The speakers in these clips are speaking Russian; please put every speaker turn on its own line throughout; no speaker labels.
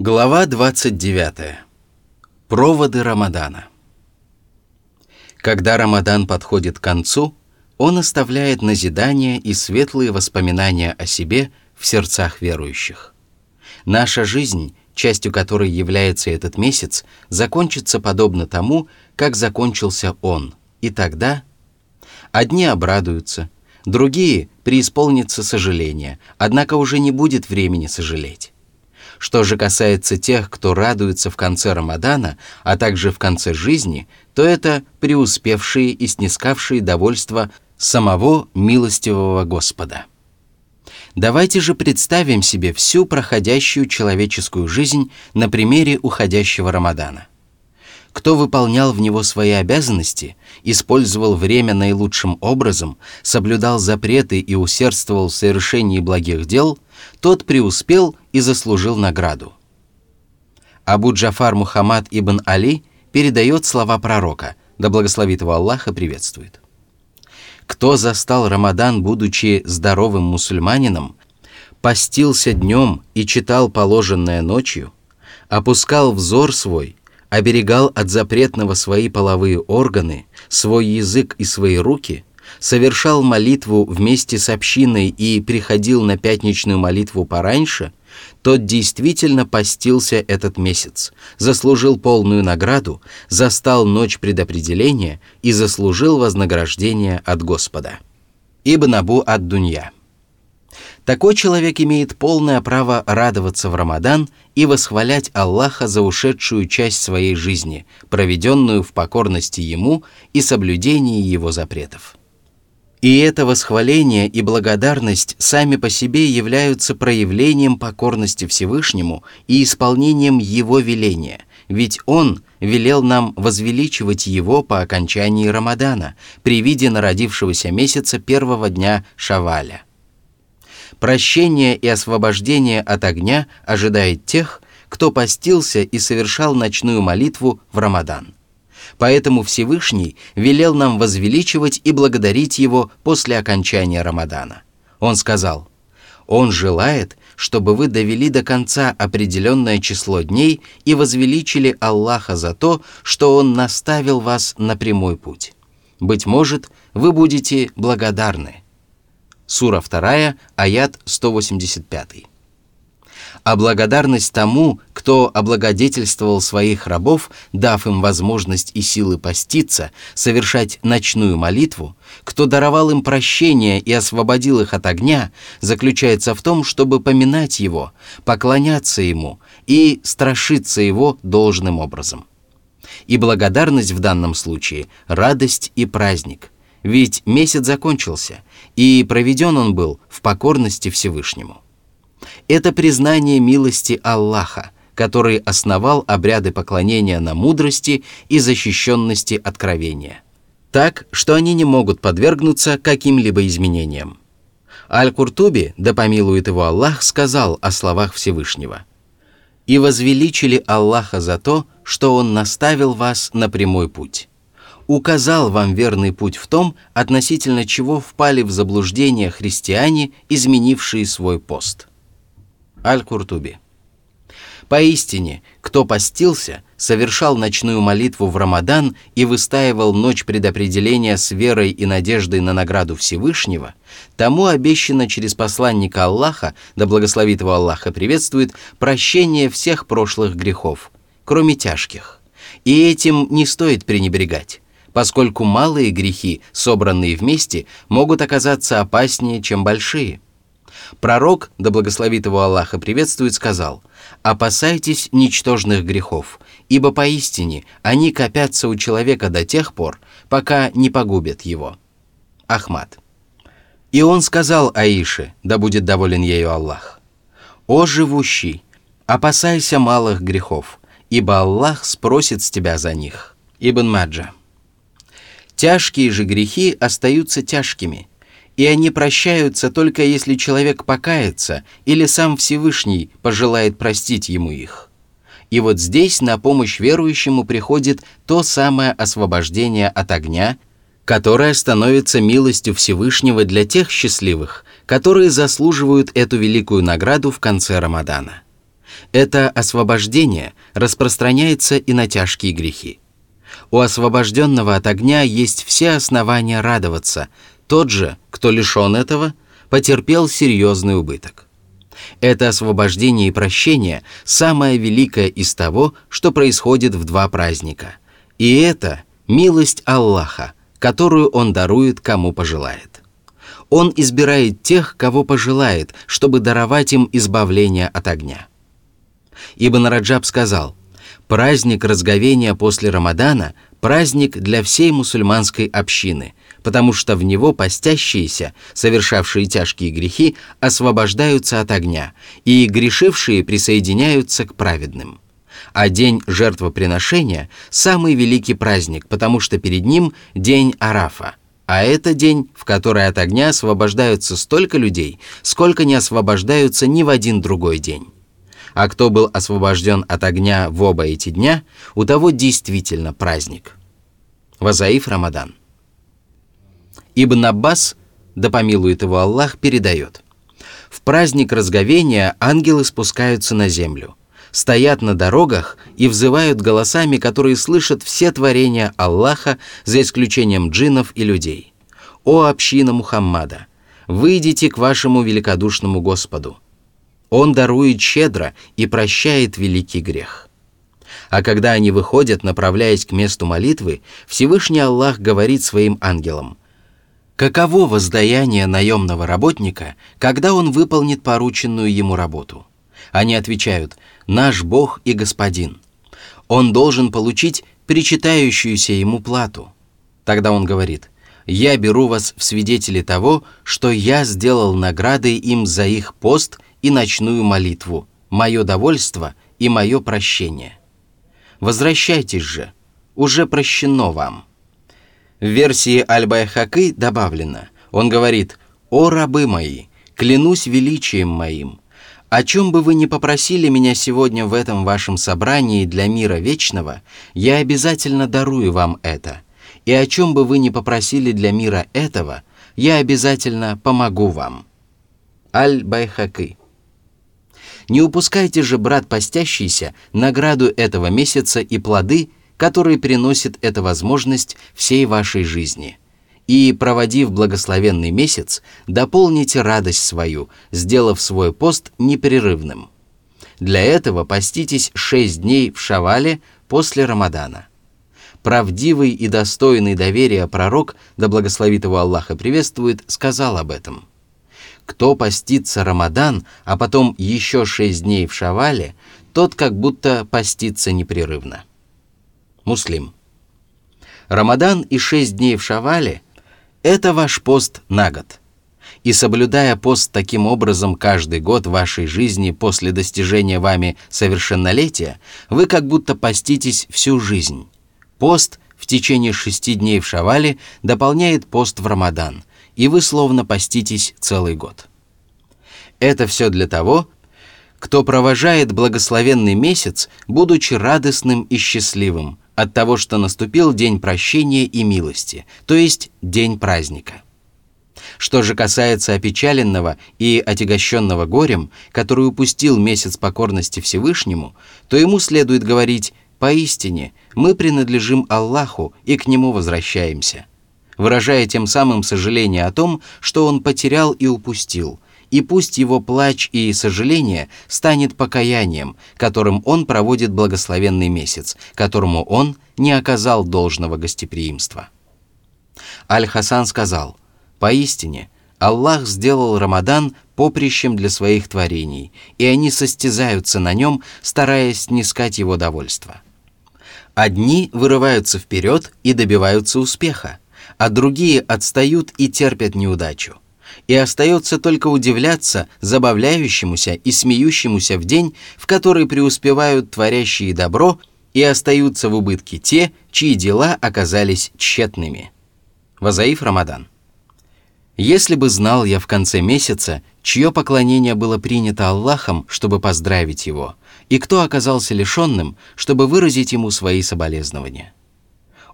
Глава 29. Проводы Рамадана. Когда Рамадан подходит к концу, он оставляет назидания и светлые воспоминания о себе в сердцах верующих. Наша жизнь, частью которой является этот месяц, закончится подобно тому, как закончился он, и тогда одни обрадуются, другие преисполнятся сожаления, однако уже не будет времени сожалеть. Что же касается тех, кто радуется в конце Рамадана, а также в конце жизни, то это преуспевшие и снискавшие довольство самого милостивого Господа. Давайте же представим себе всю проходящую человеческую жизнь на примере уходящего Рамадана – кто выполнял в него свои обязанности, использовал время наилучшим образом, соблюдал запреты и усердствовал в совершении благих дел, тот преуспел и заслужил награду. Абу Джафар Мухаммад ибн Али передает слова пророка, да благословит его Аллах и приветствует. Кто застал Рамадан, будучи здоровым мусульманином, постился днем и читал положенное ночью, опускал взор свой оберегал от запретного свои половые органы, свой язык и свои руки, совершал молитву вместе с общиной и приходил на пятничную молитву пораньше, тот действительно постился этот месяц, заслужил полную награду, застал ночь предопределения и заслужил вознаграждение от Господа. Ибн Абу ад-Дунья – такой человек имеет полное право радоваться в Рамадан и восхвалять Аллаха за ушедшую часть своей жизни, проведенную в покорности Ему и соблюдении Его запретов. И это восхваление и благодарность сами по себе являются проявлением покорности Всевышнему и исполнением Его веления, ведь Он велел нам возвеличивать Его по окончании Рамадана, при виде народившегося месяца первого дня Шаваля. Прощение и освобождение от огня ожидает тех, кто постился и совершал ночную молитву в Рамадан. Поэтому Всевышний велел нам возвеличивать и благодарить Его после окончания Рамадана. Он сказал, «Он желает, чтобы вы довели до конца определенное число дней и возвеличили Аллаха за то, что Он наставил вас на прямой путь. Быть может, вы будете благодарны». Сура 2, аят 185. А благодарность тому, кто облагодетельствовал своих рабов, дав им возможность и силы поститься, совершать ночную молитву, кто даровал им прощение и освободил их от огня, заключается в том, чтобы поминать его, поклоняться ему и страшиться его должным образом. И благодарность в данном случае – радость и праздник – ведь месяц закончился, и проведен он был в покорности Всевышнему. Это признание милости Аллаха, который основал обряды поклонения на мудрости и защищенности откровения, так, что они не могут подвергнуться каким-либо изменениям. Аль-Куртуби, да помилует его Аллах, сказал о словах Всевышнего. «И возвеличили Аллаха за то, что Он наставил вас на прямой путь» указал вам верный путь в том, относительно чего впали в заблуждение христиане, изменившие свой пост. Аль-Куртуби. Поистине, кто постился, совершал ночную молитву в Рамадан и выстаивал ночь предопределения с верой и надеждой на награду Всевышнего, тому обещано через посланника Аллаха, да благословит его Аллаха приветствует, прощение всех прошлых грехов, кроме тяжких. И этим не стоит пренебрегать поскольку малые грехи, собранные вместе, могут оказаться опаснее, чем большие. Пророк, да благословит его Аллаха приветствует, сказал, «Опасайтесь ничтожных грехов, ибо поистине они копятся у человека до тех пор, пока не погубят его». Ахмад. И он сказал Аише, да будет доволен ею Аллах, «О живущий, опасайся малых грехов, ибо Аллах спросит с тебя за них». Ибн Маджа. Тяжкие же грехи остаются тяжкими, и они прощаются только если человек покается или сам Всевышний пожелает простить ему их. И вот здесь на помощь верующему приходит то самое освобождение от огня, которое становится милостью Всевышнего для тех счастливых, которые заслуживают эту великую награду в конце Рамадана. Это освобождение распространяется и на тяжкие грехи. У освобожденного от огня есть все основания радоваться. Тот же, кто лишен этого, потерпел серьезный убыток. Это освобождение и прощение – самое великое из того, что происходит в два праздника. И это милость Аллаха, которую Он дарует, кому пожелает. Он избирает тех, кого пожелает, чтобы даровать им избавление от огня. Ибн Раджаб сказал, «Праздник разговения после Рамадана – праздник для всей мусульманской общины, потому что в него постящиеся, совершавшие тяжкие грехи, освобождаются от огня, и грешившие присоединяются к праведным. А день жертвоприношения – самый великий праздник, потому что перед ним день Арафа, а это день, в который от огня освобождаются столько людей, сколько не освобождаются ни в один другой день. А кто был освобожден от огня в оба эти дня, у того действительно праздник. Вазаиф Рамадан. Ибн Аббас, да помилует его Аллах, передает. В праздник разговения ангелы спускаются на землю, стоят на дорогах и взывают голосами, которые слышат все творения Аллаха, за исключением джиннов и людей. «О община Мухаммада! Выйдите к вашему великодушному Господу! Он дарует щедро и прощает великий грех». А когда они выходят, направляясь к месту молитвы, Всевышний Аллах говорит своим ангелам – Каково воздаяние наемного работника, когда он выполнит порученную ему работу? Они отвечают «Наш Бог и Господин». Он должен получить причитающуюся ему плату. Тогда он говорит «Я беру вас в свидетели того, что я сделал наградой им за их пост и ночную молитву, мое довольство и мое прощение. Возвращайтесь же, уже прощено вам». В версии Аль-Байхакы добавлено, он говорит «О рабы мои, клянусь величием моим, о чем бы вы ни попросили меня сегодня в этом вашем собрании для мира вечного, я обязательно дарую вам это, и о чем бы вы ни попросили для мира этого, я обязательно помогу вам». Аль-Байхакы не упускайте же, брат постящийся, награду этого месяца и плоды, который приносит эта возможность всей вашей жизни. И, проводив благословенный месяц, дополните радость свою, сделав свой пост непрерывным. Для этого поститесь шесть дней в Шавале после Рамадана. Правдивый и достойный доверия пророк, да благословит его Аллаха приветствует, сказал об этом. Кто постится Рамадан, а потом еще шесть дней в Шавале, тот как будто постится непрерывно. Муслим. Рамадан и шесть дней в Шавале – это ваш пост на год. И соблюдая пост таким образом каждый год вашей жизни после достижения вами совершеннолетия, вы как будто поститесь всю жизнь. Пост в течение шести дней в Шавале дополняет пост в Рамадан, и вы словно поститесь целый год. Это все для того, кто провожает благословенный месяц, будучи радостным и счастливым, от того, что наступил день прощения и милости, то есть день праздника. Что же касается опечаленного и отягощенного горем, который упустил месяц покорности Всевышнему, то ему следует говорить «Поистине, мы принадлежим Аллаху и к Нему возвращаемся», выражая тем самым сожаление о том, что он потерял и упустил – и пусть его плач и сожаление станет покаянием, которым он проводит благословенный месяц, которому он не оказал должного гостеприимства. Аль-Хасан сказал, «Поистине, Аллах сделал Рамадан поприщем для своих творений, и они состязаются на нем, стараясь снискать его довольство. Одни вырываются вперед и добиваются успеха, а другие отстают и терпят неудачу и остается только удивляться забавляющемуся и смеющемуся в день, в который преуспевают творящие добро и остаются в убытке те, чьи дела оказались тщетными. Вазаиф Рамадан. Если бы знал я в конце месяца, чье поклонение было принято Аллахом, чтобы поздравить его, и кто оказался лишенным, чтобы выразить ему свои соболезнования.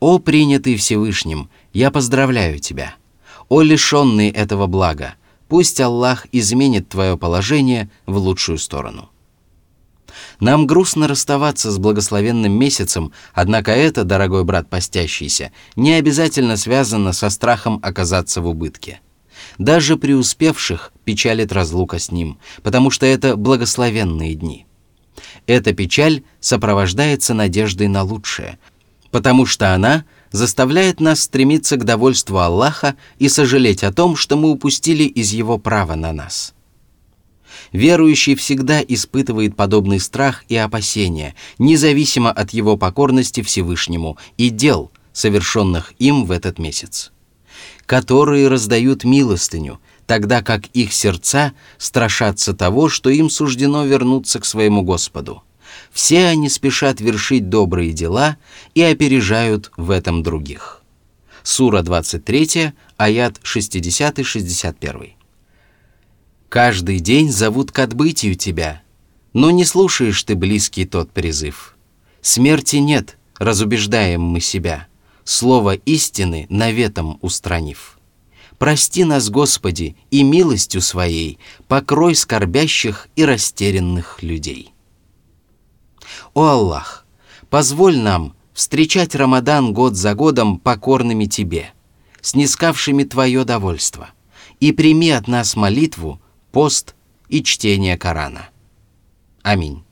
О, принятый Всевышним, я поздравляю тебя – о лишенный этого блага, пусть Аллах изменит твое положение в лучшую сторону. Нам грустно расставаться с благословенным месяцем, однако это, дорогой брат постящийся, не обязательно связано со страхом оказаться в убытке. Даже преуспевших печалит разлука с ним, потому что это благословенные дни. Эта печаль сопровождается надеждой на лучшее, потому что она заставляет нас стремиться к довольству Аллаха и сожалеть о том, что мы упустили из Его права на нас – Верующий всегда испытывает подобный страх и опасения, независимо от его покорности Всевышнему и дел, совершенных им в этот месяц. Которые раздают милостыню, тогда как их сердца страшатся того, что им суждено вернуться к своему Господу. Все они спешат вершить добрые дела и опережают в этом других. Сура 23, аят 60-61. Каждый день зовут к отбытию тебя, но не слушаешь ты близкий тот призыв. Смерти нет, разубеждаем мы себя, слово истины наветом устранив. Прости нас, Господи, и милостью Своей покрой скорбящих и растерянных людей. О Аллах, позволь нам встречать Рамадан год за годом покорными Тебе, снискавшими Твое довольство, и прими от нас молитву, пост и чтение Корана. Аминь.